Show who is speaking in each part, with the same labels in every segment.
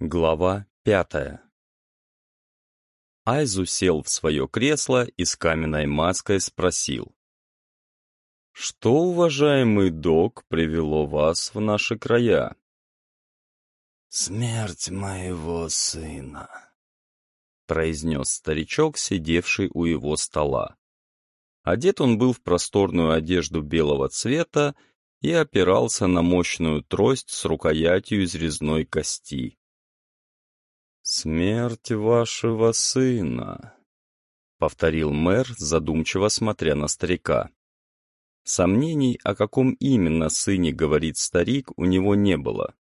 Speaker 1: Глава пятая Айзу сел в свое кресло и с каменной маской спросил. «Что, уважаемый док, привело вас в наши края?»
Speaker 2: «Смерть моего сына», —
Speaker 1: произнес старичок, сидевший у его стола. Одет он был в просторную одежду белого цвета и опирался на мощную трость с рукоятью из резной кости. «Смерть вашего сына», — повторил мэр, задумчиво смотря на старика. Сомнений, о каком именно сыне говорит старик, у него не было.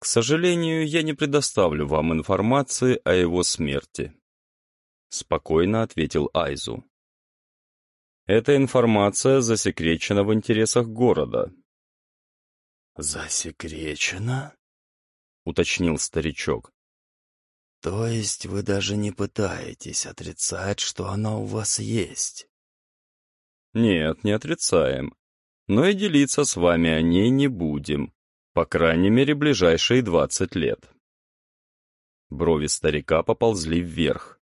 Speaker 1: «К сожалению, я не предоставлю вам информации о его смерти», — спокойно ответил Айзу. «Эта информация засекречена в интересах города».
Speaker 2: «Засекречена?»
Speaker 1: Уточнил старичок.
Speaker 2: «То есть вы даже не пытаетесь отрицать, что она у вас есть?»
Speaker 1: «Нет, не отрицаем. Но и делиться с вами о ней не будем, по крайней мере, ближайшие двадцать лет». Брови старика поползли вверх.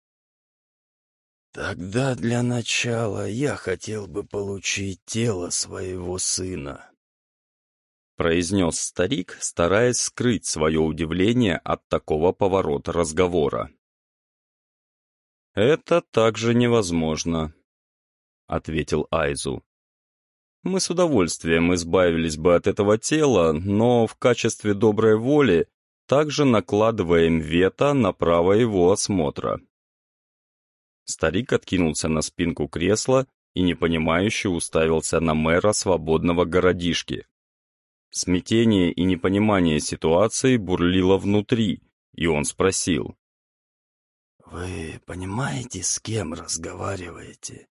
Speaker 2: «Тогда для начала я хотел бы получить тело своего сына».
Speaker 1: — произнес старик, стараясь скрыть свое удивление от такого поворота разговора. «Это также невозможно», — ответил Айзу. «Мы с удовольствием избавились бы от этого тела, но в качестве доброй воли также накладываем вето на право его осмотра». Старик откинулся на спинку кресла и непонимающе уставился на мэра свободного городишки. Смятение и непонимание ситуации бурлило внутри, и он спросил.
Speaker 2: «Вы понимаете, с кем разговариваете?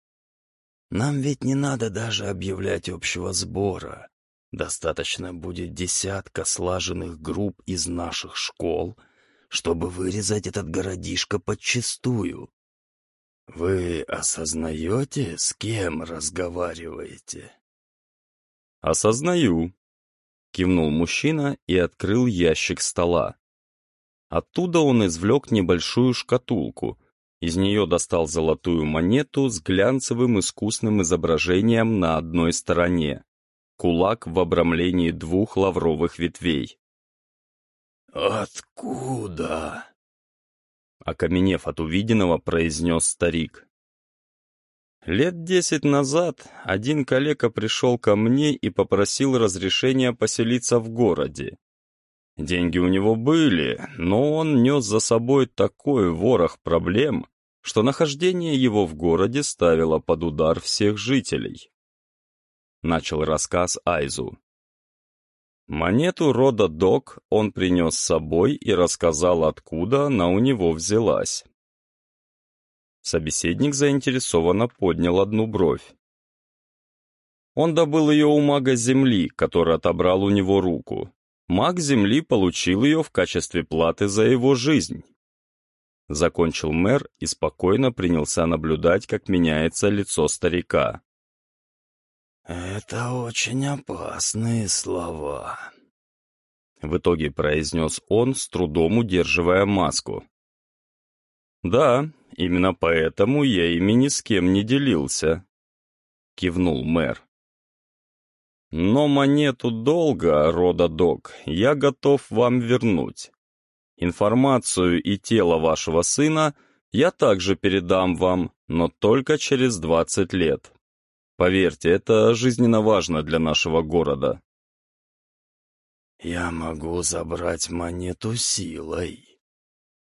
Speaker 2: Нам ведь не надо даже объявлять общего сбора. Достаточно будет десятка слаженных групп из наших школ, чтобы вырезать этот городишко подчистую. Вы осознаете, с кем разговариваете?»
Speaker 1: «Осознаю», Кивнул мужчина и открыл ящик стола. Оттуда он извлек небольшую шкатулку. Из нее достал золотую монету с глянцевым искусным изображением на одной стороне. Кулак в обрамлении двух лавровых ветвей.
Speaker 2: «Откуда?»
Speaker 1: Окаменев от увиденного, произнес старик. Лет десять назад один коллега пришел ко мне и попросил разрешения поселиться в городе. Деньги у него были, но он нес за собой такой ворох проблем, что нахождение его в городе ставило под удар всех жителей. Начал рассказ Айзу. Монету рода Док он принес с собой и рассказал, откуда она у него взялась. Собеседник заинтересованно поднял одну бровь. Он добыл ее у мага Земли, который отобрал у него руку. Маг Земли получил ее в качестве платы за его жизнь. Закончил мэр и спокойно принялся наблюдать, как меняется лицо старика.
Speaker 2: «Это очень опасные слова», —
Speaker 1: в итоге произнес он, с трудом удерживая маску. «Да, именно поэтому я ими ни с кем не делился», — кивнул мэр. «Но монету долга, рода Док, я готов вам вернуть. Информацию и тело вашего сына я также передам вам, но только через двадцать лет. Поверьте, это жизненно важно для нашего города».
Speaker 2: «Я могу забрать монету силой», —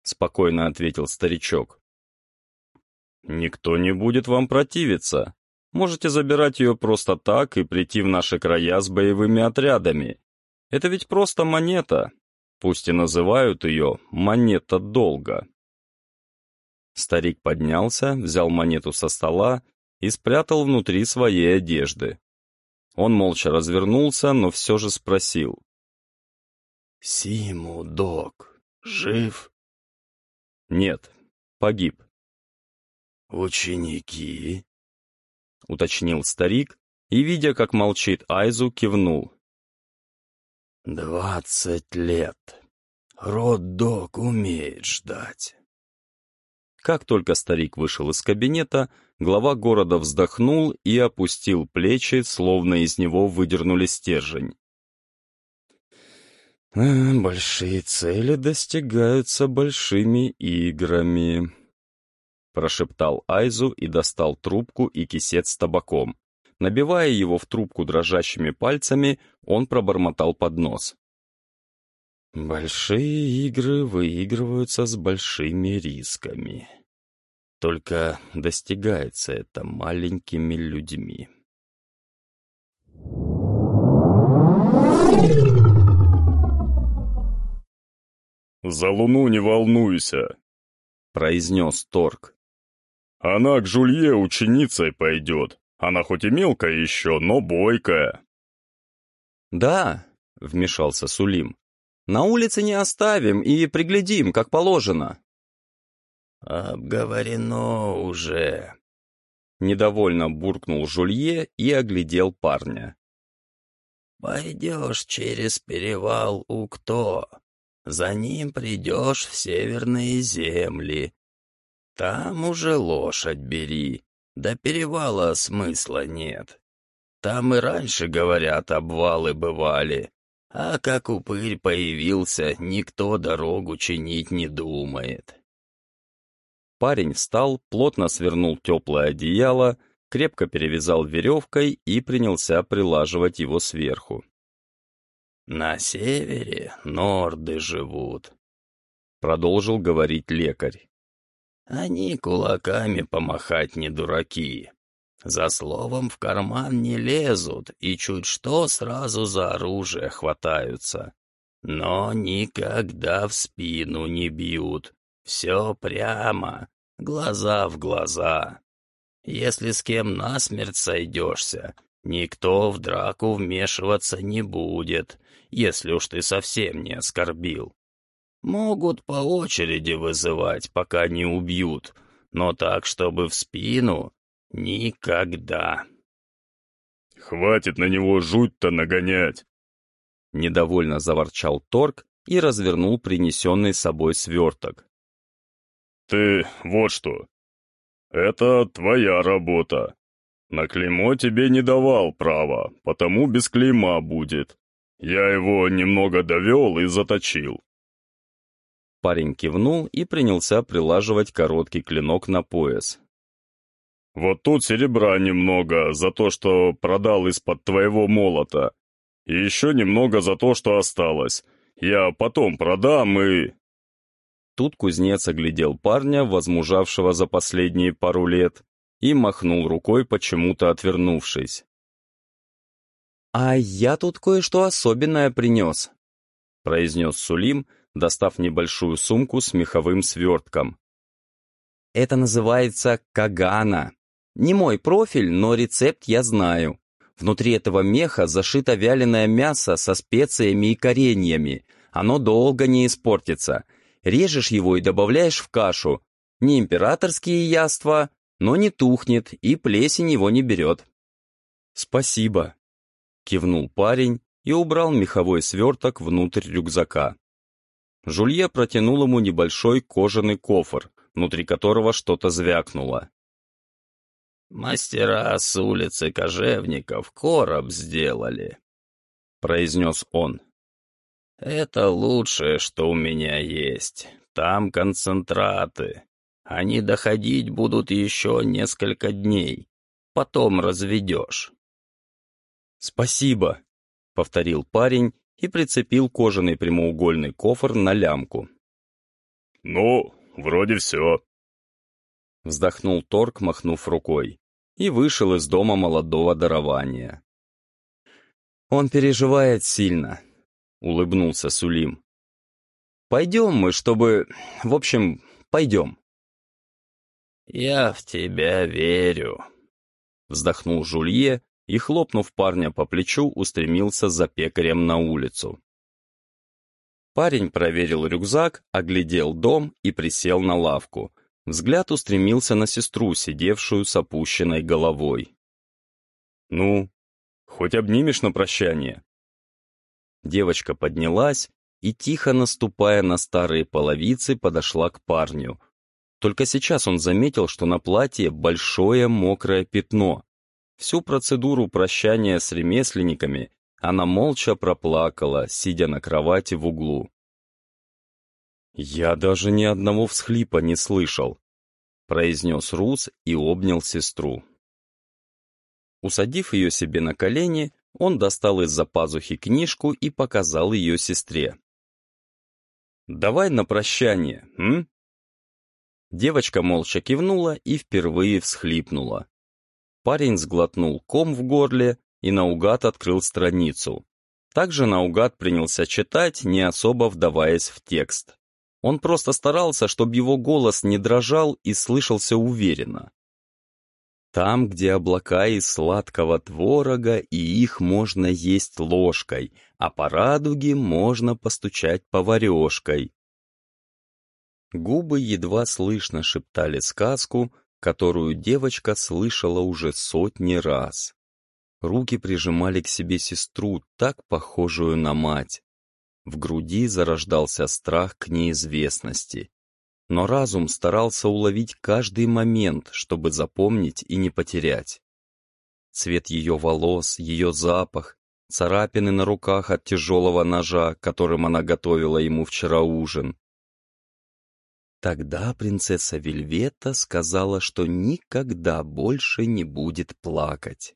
Speaker 1: спокойно ответил старичок. «Никто не будет вам противиться. Можете забирать ее просто так и прийти в наши края с боевыми отрядами. Это ведь просто монета. Пусть и называют ее «монета долга». Старик поднялся, взял монету со стола и спрятал внутри своей одежды. Он молча развернулся, но все же спросил.
Speaker 2: «Симу, док, жив?»
Speaker 1: «Нет, погиб».
Speaker 2: «Ученики?»
Speaker 1: — уточнил старик и, видя, как молчит Айзу, кивнул.
Speaker 2: «Двадцать лет. Род-дог умеет ждать.
Speaker 1: Как только старик вышел из кабинета, глава города вздохнул и опустил плечи, словно из него выдернули стержень. «Э, «Большие цели достигаются большими играми», — прошептал Айзу и достал трубку и кисет с табаком. Набивая его в трубку дрожащими пальцами, он пробормотал под нос. «Большие игры выигрываются с большими рисками. Только достигается это маленькими людьми».
Speaker 3: «За луну не волнуйся», — произнес Торг. «Она к Жулье ученицей пойдет. Она хоть и мелкая еще, но бойкая».
Speaker 1: «Да», — вмешался Сулим. «На улице не оставим и приглядим, как положено».
Speaker 2: «Обговорено уже», —
Speaker 1: недовольно буркнул Жулье и оглядел парня.
Speaker 2: «Пойдешь через перевал у кто? За ним придешь в северные земли. Там уже лошадь бери, до перевала смысла нет. Там и раньше, говорят, обвалы бывали, а как упырь появился, никто дорогу чинить не думает».
Speaker 1: Парень встал, плотно свернул теплое одеяло, крепко перевязал веревкой и принялся прилаживать его сверху.
Speaker 2: «На севере норды живут», — продолжил говорить лекарь. «Они кулаками помахать не дураки. За словом в карман не лезут и чуть что сразу за оружие хватаются. Но никогда в спину не бьют. Все прямо, глаза в глаза. Если с кем насмерть сойдешься, никто в драку вмешиваться не будет, если уж ты совсем не оскорбил. Могут по очереди вызывать, пока не убьют, но так, чтобы в спину — никогда.
Speaker 3: «Хватит на него жуть-то нагонять!»
Speaker 1: Недовольно заворчал Торг и развернул принесенный с собой сверток.
Speaker 3: «Ты вот что. Это твоя работа. На клеймо тебе не давал права, потому без клейма будет. Я его немного довел и заточил.
Speaker 1: Парень кивнул и принялся прилаживать короткий клинок на пояс.
Speaker 3: «Вот тут серебра немного за то, что продал из-под твоего молота. И еще немного за то, что осталось. Я потом продам и...»
Speaker 1: Тут кузнец оглядел парня, возмужавшего за последние пару лет, и махнул рукой, почему-то отвернувшись. «А я тут кое-что особенное принес», — произнес Сулим, достав небольшую сумку с меховым свертком. «Это называется кагана. Не мой профиль, но рецепт я знаю. Внутри этого меха зашито вяленое мясо со специями и кореньями. Оно долго не испортится. Режешь его и добавляешь в кашу. Не императорские яства, но не тухнет и плесень его не берет». «Спасибо», Кивнул парень и убрал меховой сверток внутрь рюкзака. Жулье протянул ему небольшой кожаный кофр, внутри которого что-то звякнуло.
Speaker 2: «Мастера с улицы Кожевников короб сделали», — произнес он. «Это лучшее, что у меня есть. Там концентраты. Они доходить будут еще несколько дней. Потом разведешь».
Speaker 1: «Спасибо», — повторил парень и прицепил кожаный прямоугольный кофр на лямку.
Speaker 3: «Ну, вроде все», —
Speaker 1: вздохнул Торг, махнув рукой, и вышел из дома молодого дарования. «Он переживает сильно», — улыбнулся Сулим. «Пойдем мы, чтобы... В общем, пойдем».
Speaker 2: «Я в тебя верю», — вздохнул Жулье и, хлопнув парня по плечу, устремился за пекарем на улицу.
Speaker 1: Парень проверил рюкзак, оглядел дом и присел на лавку. Взгляд устремился на сестру, сидевшую с опущенной головой.
Speaker 3: «Ну, хоть обнимешь на прощание?»
Speaker 1: Девочка поднялась и, тихо наступая на старые половицы, подошла к парню. Только сейчас он заметил, что на платье большое мокрое пятно. Всю процедуру прощания с ремесленниками она молча проплакала, сидя на кровати в углу. «Я даже ни одного всхлипа не слышал», — произнес Рус и обнял сестру. Усадив ее себе на колени, он достал из-за пазухи книжку и показал ее сестре. «Давай на прощание, м?» Девочка молча кивнула и впервые всхлипнула. Парень сглотнул ком в горле и наугад открыл страницу. Также наугад принялся читать, не особо вдаваясь в текст. Он просто старался, чтобы его голос не дрожал и слышался уверенно. Там, где облака из сладкого творога, и их можно есть ложкой, а по радуге можно постучать поварешкой. Губы едва слышно шептали сказку, которую девочка слышала уже сотни раз. Руки прижимали к себе сестру, так похожую на мать. В груди зарождался страх к неизвестности. Но разум старался уловить каждый момент, чтобы запомнить и не потерять. Цвет ее волос, ее запах, царапины на руках от тяжелого ножа, которым она готовила ему вчера ужин. Тогда принцесса Вельвета сказала, что никогда больше не будет плакать.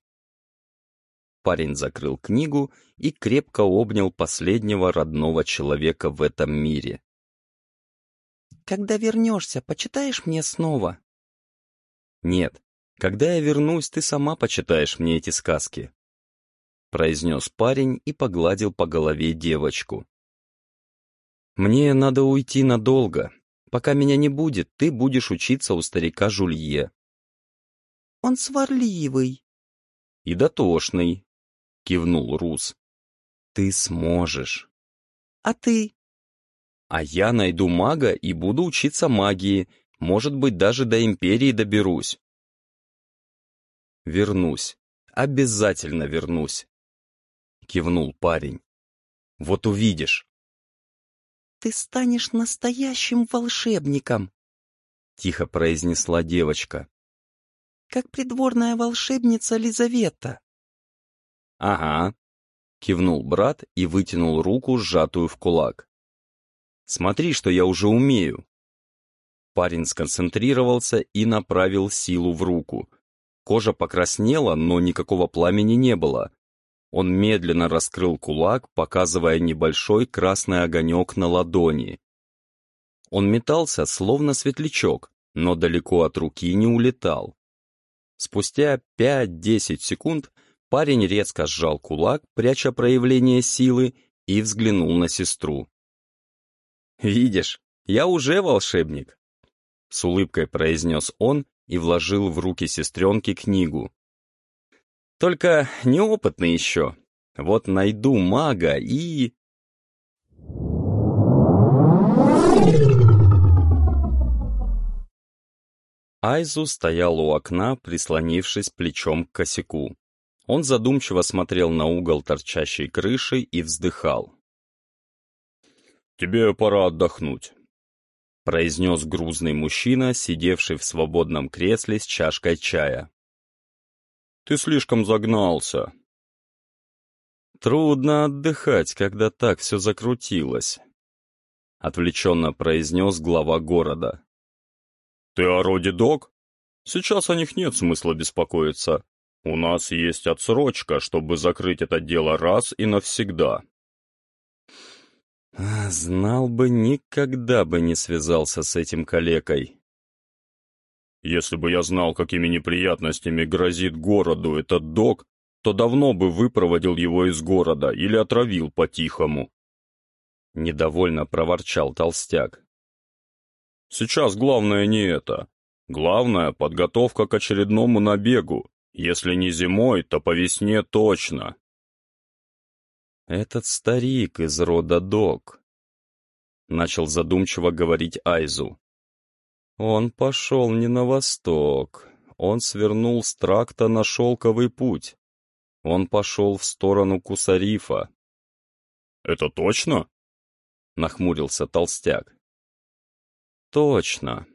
Speaker 1: Парень закрыл книгу и крепко обнял последнего родного человека в этом мире.
Speaker 4: «Когда вернешься, почитаешь мне снова?»
Speaker 1: «Нет, когда я вернусь, ты сама почитаешь мне эти сказки», произнес парень и погладил по голове девочку. «Мне надо уйти надолго. Пока меня не будет, ты будешь учиться у старика Жулье».
Speaker 4: «Он сварливый».
Speaker 1: «И дотошный», кивнул Рус. Ты сможешь.
Speaker 4: А ты?
Speaker 1: А я найду мага и буду учиться магии. Может быть, даже до Империи доберусь. Вернусь. Обязательно вернусь. Кивнул парень. Вот увидишь.
Speaker 4: Ты станешь настоящим волшебником.
Speaker 1: Тихо произнесла девочка.
Speaker 4: Как придворная волшебница Лизавета.
Speaker 1: «Ага», — кивнул брат и вытянул руку, сжатую в кулак. «Смотри, что я уже умею». Парень сконцентрировался и направил силу в руку. Кожа покраснела, но никакого пламени не было. Он медленно раскрыл кулак, показывая небольшой красный огонек на ладони. Он метался, словно светлячок, но далеко от руки не улетал. Спустя 5-10 секунд Парень резко сжал кулак, пряча проявление силы, и взглянул на сестру. «Видишь, я уже волшебник!» С улыбкой произнес он и вложил в руки сестренки книгу. «Только неопытный еще. Вот найду мага и...» Айзу стоял у окна, прислонившись плечом к косяку. Он задумчиво смотрел на угол торчащей крыши и вздыхал.
Speaker 3: «Тебе пора отдохнуть», —
Speaker 1: произнес грузный мужчина, сидевший в свободном кресле с чашкой чая.
Speaker 3: «Ты слишком загнался».
Speaker 1: «Трудно отдыхать, когда так все закрутилось», — отвлеченно произнес глава города.
Speaker 3: «Ты о роде Дог? Сейчас о них нет смысла беспокоиться. У нас есть отсрочка, чтобы закрыть это дело раз и навсегда.
Speaker 1: Знал бы, никогда бы не связался с этим калекой.
Speaker 3: Если бы я знал, какими неприятностями грозит городу этот док, то давно бы выпроводил его из города или отравил по-тихому.
Speaker 1: Недовольно проворчал толстяк.
Speaker 3: Сейчас главное не это. Главное — подготовка к очередному набегу, если не зимой, то по весне точно.
Speaker 1: Этот старик из рода Док. Начал задумчиво говорить Айзу. Он пошел не на восток. Он свернул с тракта на шелковый путь. Он пошел в сторону Кусарифа.
Speaker 3: «Это точно?»
Speaker 1: нахмурился толстяк. Точно.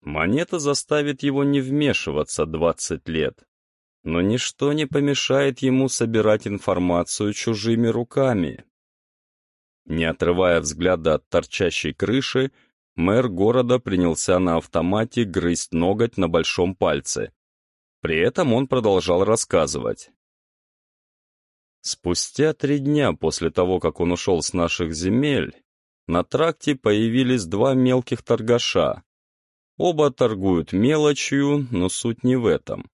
Speaker 1: Монета заставит его не вмешиваться двадцать лет. Но ничто не помешает ему собирать информацию чужими руками. Не отрывая взгляда от торчащей крыши, мэр города принялся на автомате грызть ноготь на большом пальце. При этом он продолжал рассказывать. Спустя три дня после того, как он ушел с наших земель, на тракте появились два мелких торгаша. Оба торгуют мелочью, но суть не в этом.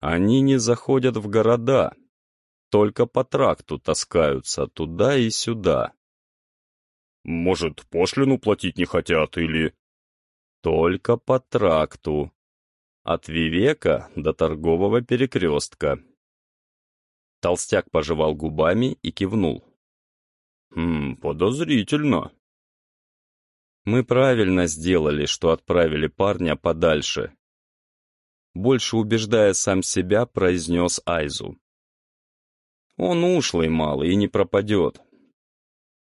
Speaker 1: Они не заходят в города, только по тракту таскаются туда и сюда.
Speaker 3: Может, пошлину платить не хотят или...
Speaker 1: Только по тракту. От Вивека до торгового перекрестка. Толстяк пожевал губами и кивнул.
Speaker 3: «Хм, подозрительно».
Speaker 1: «Мы правильно сделали, что отправили парня подальше». Больше убеждая сам себя, произнес Айзу. «Он ушлый малый и не пропадет».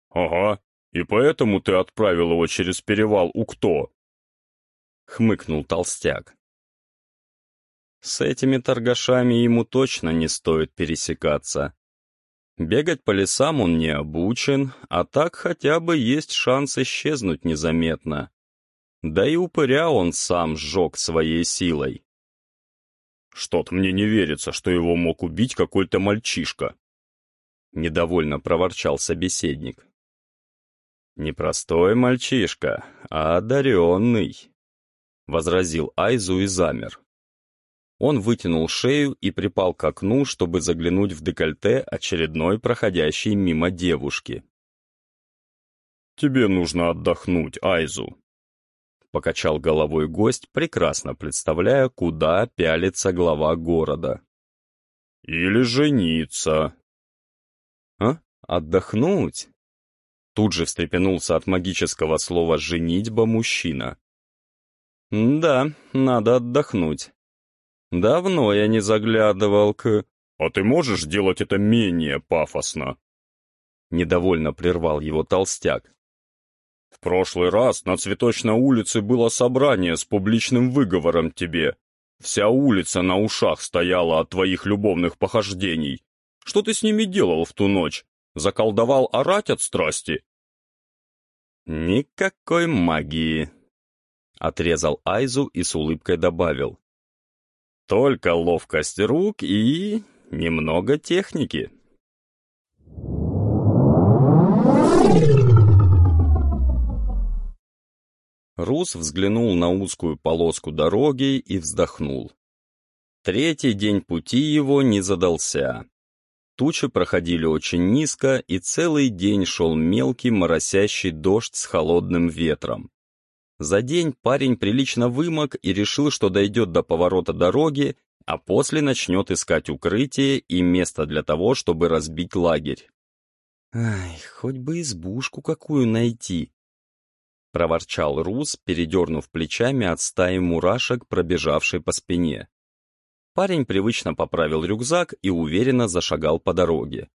Speaker 3: «Ага, «И поэтому ты отправил его через перевал у кто?»
Speaker 1: — хмыкнул толстяк. С этими торгашами ему точно не стоит пересекаться. Бегать по лесам он не обучен, а так хотя бы есть шанс исчезнуть незаметно. Да и упыря он сам сжег своей силой.
Speaker 3: «Что-то мне не верится, что его мог убить какой-то мальчишка», —
Speaker 1: недовольно проворчал собеседник. «Не простой мальчишка, а одаренный», — возразил Айзу и замер. Он вытянул шею и припал к окну, чтобы заглянуть в декольте очередной проходящей мимо девушки.
Speaker 3: «Тебе нужно отдохнуть, Айзу», — покачал головой гость, прекрасно представляя, куда пялится глава города. «Или жениться».
Speaker 1: «А? Отдохнуть?» Тут же встрепенулся от магического слова «женитьба» мужчина. «Да, надо отдохнуть. Давно я не заглядывал к...»
Speaker 3: «А ты можешь делать это менее пафосно?»
Speaker 1: Недовольно прервал его толстяк.
Speaker 3: «В прошлый раз на Цветочной улице было собрание с публичным выговором тебе. Вся улица на ушах стояла от твоих любовных похождений. Что ты с ними делал в ту ночь? Заколдовал орать от страсти?»
Speaker 1: «Никакой магии», — отрезал Айзу и с улыбкой добавил. «Только ловкость рук и немного техники». Рус взглянул на узкую полоску дороги и вздохнул. Третий день пути его не задался. Тучи проходили очень низко, и целый день шел мелкий моросящий дождь с холодным ветром. За день парень прилично вымок и решил, что дойдет до поворота дороги, а после начнет искать укрытие и место для того, чтобы разбить лагерь. «Ай, хоть бы избушку какую найти!» — проворчал Рус, передернув плечами от стаи мурашек, пробежавшей по спине. Парень привычно поправил рюкзак и уверенно зашагал по дороге.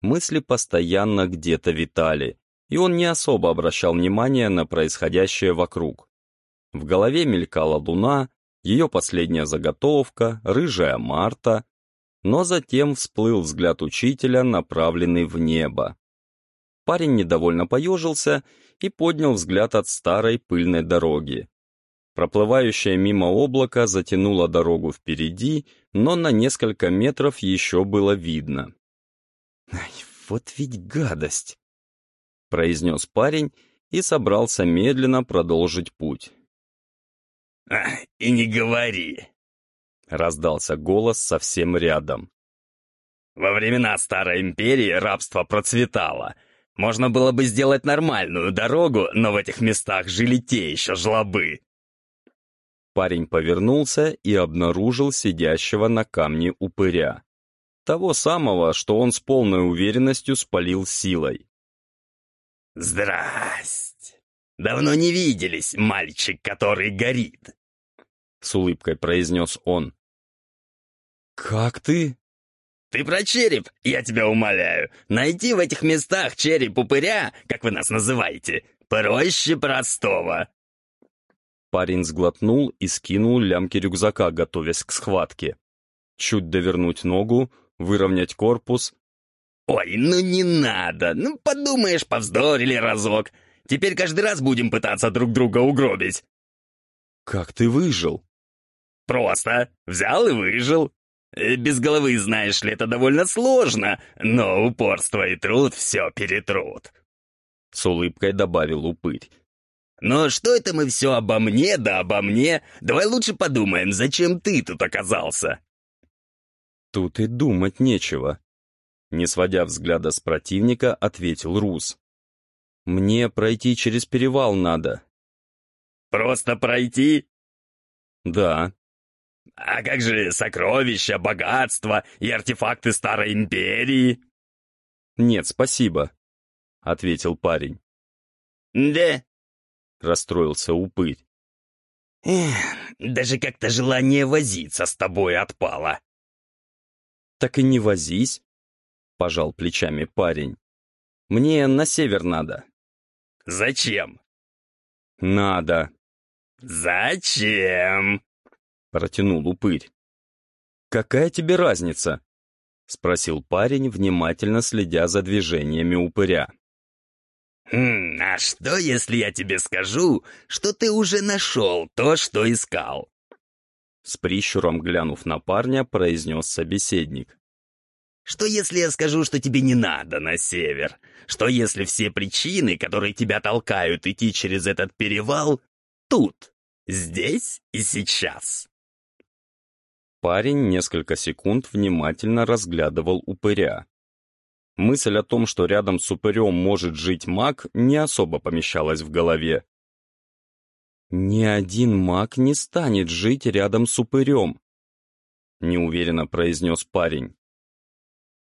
Speaker 1: Мысли постоянно где-то витали, и он не особо обращал внимание на происходящее вокруг. В голове мелькала луна, ее последняя заготовка, рыжая Марта, но затем всплыл взгляд учителя, направленный в небо. Парень недовольно поежился и поднял взгляд от старой пыльной дороги. Проплывающее мимо облако затянуло дорогу впереди, но на несколько метров еще было видно. «Ай, вот ведь гадость!» — произнес парень и собрался медленно продолжить путь.
Speaker 2: «А, и не говори!» — раздался голос совсем рядом. «Во времена Старой Империи рабство процветало. Можно было бы сделать нормальную дорогу, но в этих местах жили те еще жлобы.
Speaker 1: Парень повернулся и обнаружил сидящего на камне упыря. Того самого, что он с полной уверенностью спалил силой.
Speaker 2: «Здрасте! Давно не виделись, мальчик, который горит!»
Speaker 1: С улыбкой произнес он. «Как ты?»
Speaker 2: Ты про череп? Я тебя умоляю. Найти в этих местах череп упыря, как вы нас называете, проще простого.
Speaker 1: Парень сглотнул и скинул лямки рюкзака, готовясь к схватке. Чуть довернуть ногу, выровнять корпус.
Speaker 2: «Ой, ну не надо! Ну, подумаешь, повздорили разок. Теперь каждый раз будем пытаться друг друга угробить».
Speaker 1: «Как ты выжил?»
Speaker 2: «Просто. Взял и выжил. Э, без головы, знаешь ли, это довольно сложно, но упорство и труд все перетрут».
Speaker 1: С улыбкой добавил упырь.
Speaker 2: «Но что это мы все обо мне, да обо мне? Давай лучше подумаем, зачем ты тут оказался?»
Speaker 1: Тут и думать нечего. Не сводя взгляда с противника, ответил Рус. «Мне пройти через перевал надо».
Speaker 2: «Просто пройти?»
Speaker 1: «Да».
Speaker 2: «А как же сокровища, богатства и артефакты Старой Империи?»
Speaker 1: «Нет, спасибо», — ответил парень.
Speaker 2: «Да?»
Speaker 1: — расстроился упырь.
Speaker 2: «Эх, даже как-то желание возиться с тобой отпало».
Speaker 1: «Так и не возись», — пожал плечами парень. «Мне на север надо».
Speaker 2: «Зачем?»
Speaker 1: «Надо».
Speaker 2: «Зачем?»
Speaker 1: — протянул упырь. «Какая тебе разница?» — спросил парень, внимательно следя за движениями упыря.
Speaker 2: «Хм, а что, если я тебе скажу, что ты уже нашел то, что искал?»
Speaker 1: С прищуром глянув на парня, произнес собеседник.
Speaker 2: «Что если я скажу, что тебе не надо на север? Что если все причины, которые тебя толкают идти через этот перевал, тут, здесь и сейчас?»
Speaker 1: Парень несколько секунд внимательно разглядывал упыря. Мысль о том, что рядом с упырем может жить маг, не особо помещалась в голове. «Ни один маг не станет жить рядом с упырем», — неуверенно произнес парень.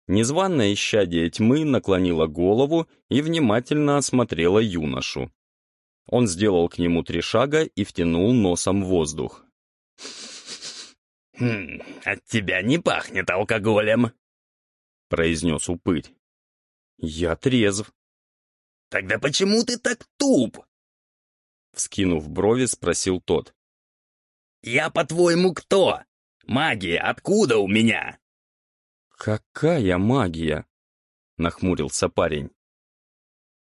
Speaker 1: Незваное исчадие тьмы наклонило голову и внимательно осмотрело юношу. Он сделал к нему три шага и втянул носом воздух.
Speaker 2: «Хм, от тебя не пахнет алкоголем», — произнес упырь.
Speaker 1: «Я трезв».
Speaker 2: «Тогда почему ты так туп?»
Speaker 1: Вскинув брови, спросил тот.
Speaker 2: «Я, по-твоему, кто? Магия откуда у меня?»
Speaker 1: «Какая магия?» — нахмурился парень.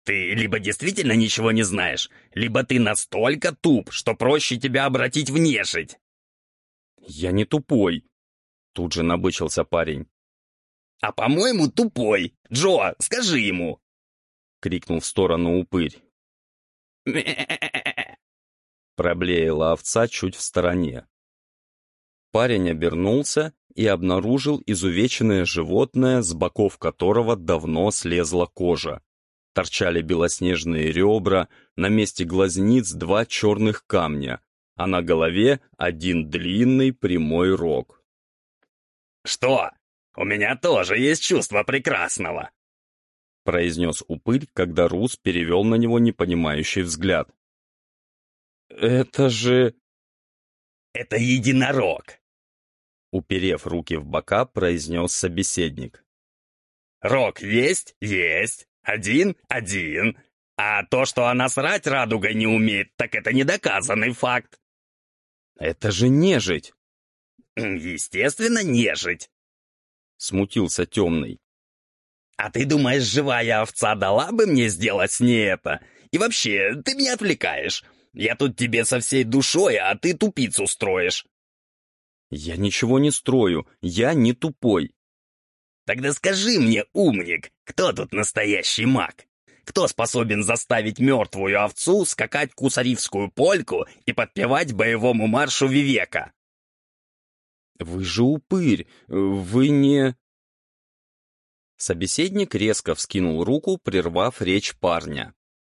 Speaker 2: «Ты либо действительно ничего не знаешь, либо ты настолько туп, что проще тебя обратить в нежить».
Speaker 1: «Я не тупой», — тут же набычился парень.
Speaker 2: «А по-моему, тупой. Джо, скажи ему!»
Speaker 1: — крикнул в сторону упырь. Проблеяла овца чуть в стороне. Парень обернулся и обнаружил изувеченное животное, с боков которого давно слезла кожа. Торчали белоснежные ребра, на месте глазниц два черных камня, а на голове один длинный прямой рог.
Speaker 2: «Что? У меня тоже есть чувство прекрасного!»
Speaker 1: произнес упырь, когда Рус перевел на него непонимающий взгляд. «Это же...»
Speaker 2: «Это единорог!»
Speaker 1: Уперев руки в бока, произнес собеседник.
Speaker 2: «Рог есть? Есть. Один? Один. А то, что она срать радугой не умеет, так это недоказанный факт».
Speaker 1: «Это же нежить!»
Speaker 2: «Естественно, нежить!»
Speaker 1: Смутился темный.
Speaker 2: «А ты думаешь, живая овца дала бы мне сделать с ней это? И вообще, ты меня отвлекаешь. Я тут тебе со всей душой, а ты тупицу строишь».
Speaker 1: «Я ничего не строю, я не тупой».
Speaker 2: «Тогда скажи мне, умник, кто тут настоящий маг? Кто способен заставить мертвую овцу скакать кусаривскую польку и подпевать боевому маршу Вивека?»
Speaker 1: «Вы же упырь, вы не...» Собеседник резко вскинул руку, прервав речь парня.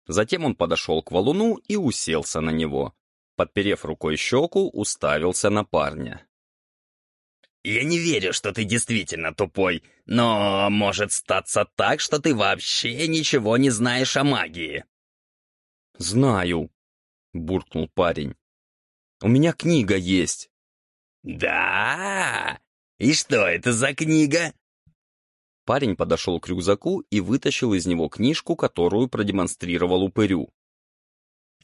Speaker 1: Затем он подошел к валуну и уселся на него. Подперев рукой щеку, уставился на парня.
Speaker 2: «Я не верю, что ты действительно тупой, но может статься так, что ты вообще ничего не знаешь о магии».
Speaker 1: «Знаю», — буркнул парень. «У меня книга есть».
Speaker 2: «Да? И что это за книга?»
Speaker 1: Парень подошел к рюкзаку и вытащил из него книжку, которую продемонстрировал упырю.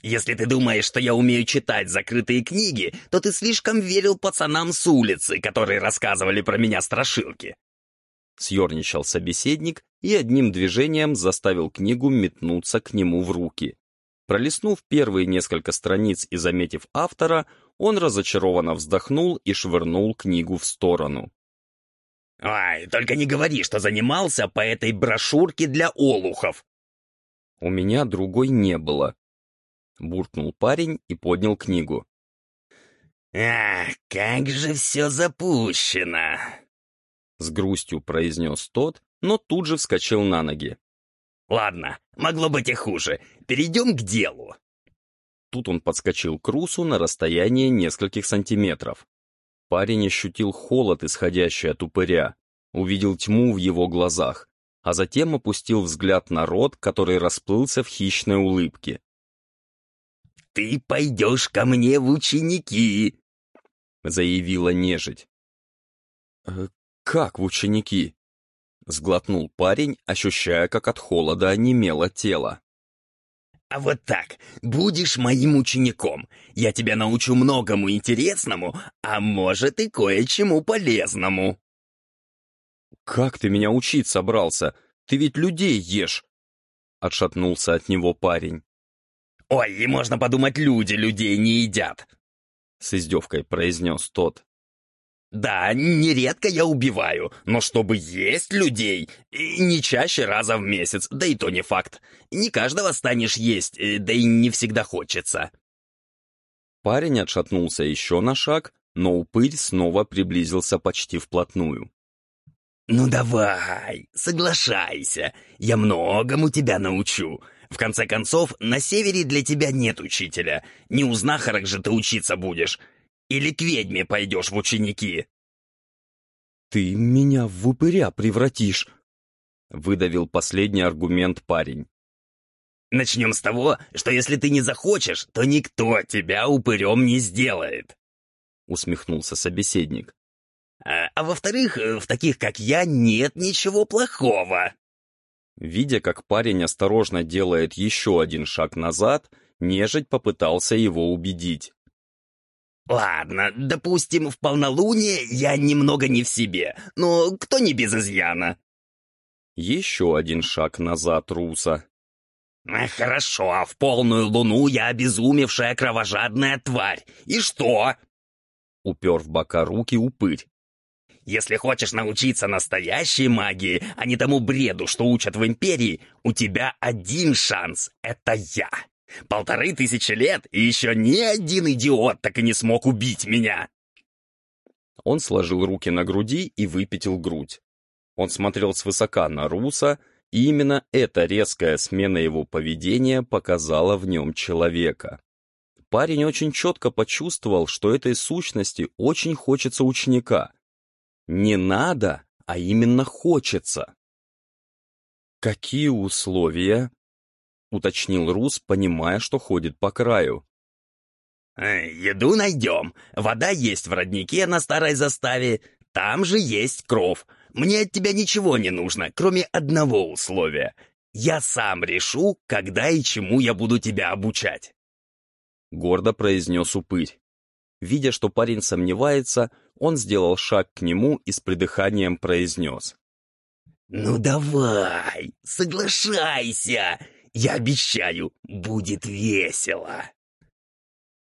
Speaker 2: «Если ты думаешь, что я умею читать закрытые книги, то ты слишком верил пацанам с улицы, которые рассказывали про меня страшилки».
Speaker 1: Съерничал собеседник и одним движением заставил книгу метнуться к нему в руки. Пролистнув первые несколько страниц и заметив автора, он разочарованно вздохнул и швырнул книгу в сторону.
Speaker 2: «Ай, только не говори, что занимался по этой брошюрке для олухов!»
Speaker 1: «У меня другой не было», — буркнул парень и поднял книгу.
Speaker 2: «Ах, как же все запущено!»
Speaker 1: С грустью произнес тот, но тут же вскочил на ноги.
Speaker 2: «Ладно, могло быть и хуже. Перейдем к делу».
Speaker 1: Тут он подскочил к Русу на расстояние нескольких сантиметров. Парень ощутил холод, исходящий от упыря, увидел тьму в его глазах, а затем опустил взгляд на рот, который расплылся в хищной улыбке.
Speaker 2: «Ты пойдешь ко мне в ученики!»
Speaker 1: — заявила нежить. «Э, «Как в ученики?» — сглотнул парень, ощущая, как от холода онемело тело.
Speaker 2: А вот так, будешь моим учеником. Я тебя научу многому интересному, а может и кое-чему полезному.
Speaker 1: Как ты меня учить собрался? Ты ведь людей ешь. Отшатнулся от него парень.
Speaker 2: Ой, и можно подумать, люди людей не едят.
Speaker 1: С издевкой произнес тот.
Speaker 2: Да, нередко я убиваю, но чтобы есть людей, не чаще раза в месяц, да и то не факт. Не каждого станешь есть, э, да и не всегда хочется.
Speaker 1: Парень отшатнулся еще на шаг, но упырь снова приблизился почти вплотную.
Speaker 2: «Ну давай, соглашайся, я многому тебя научу. В конце концов, на севере для тебя нет учителя. Не у знахарок же ты учиться будешь. Или к ведьме пойдешь в ученики?»
Speaker 1: «Ты меня в упыря превратишь», — выдавил последний аргумент парень.
Speaker 2: «Начнем с того, что если ты не захочешь, то никто тебя упырем не сделает», — усмехнулся собеседник. «А, а во-вторых, в таких, как я, нет ничего плохого».
Speaker 1: Видя, как парень осторожно делает еще один шаг назад, нежить попытался его убедить.
Speaker 2: Ладно, допустим, в полнолуние я немного не в себе, но кто не без изъяна?
Speaker 1: Еще один шаг назад, Руса.
Speaker 2: Хорошо, а в полную луну я обезумевшая кровожадная тварь. И что?
Speaker 1: Упер в бока руки упырь.
Speaker 2: Если хочешь научиться настоящей магии, а не тому бреду, что учат в Империи, у тебя один шанс — это я. Полторы тысячи лет, и еще ни один идиот так и не смог убить меня!»
Speaker 1: Он сложил руки на груди и выпятил грудь. Он смотрел свысока на Руса, и именно эта резкая смена его поведения показала в нем человека. Парень очень четко почувствовал, что этой сущности очень хочется ученика. Не надо, а именно хочется. «Какие условия?» — уточнил Рус, понимая, что ходит по краю.
Speaker 2: «Э, «Еду найдем. Вода есть в роднике на старой заставе. Там же есть кров. Мне от тебя ничего не нужно, кроме одного условия. Я сам решу, когда и чему я буду тебя обучать».
Speaker 1: Гордо произнес упырь. Видя, что парень сомневается, он сделал шаг к нему и с придыханием произнес.
Speaker 2: «Ну давай, соглашайся!» Я обещаю, будет весело.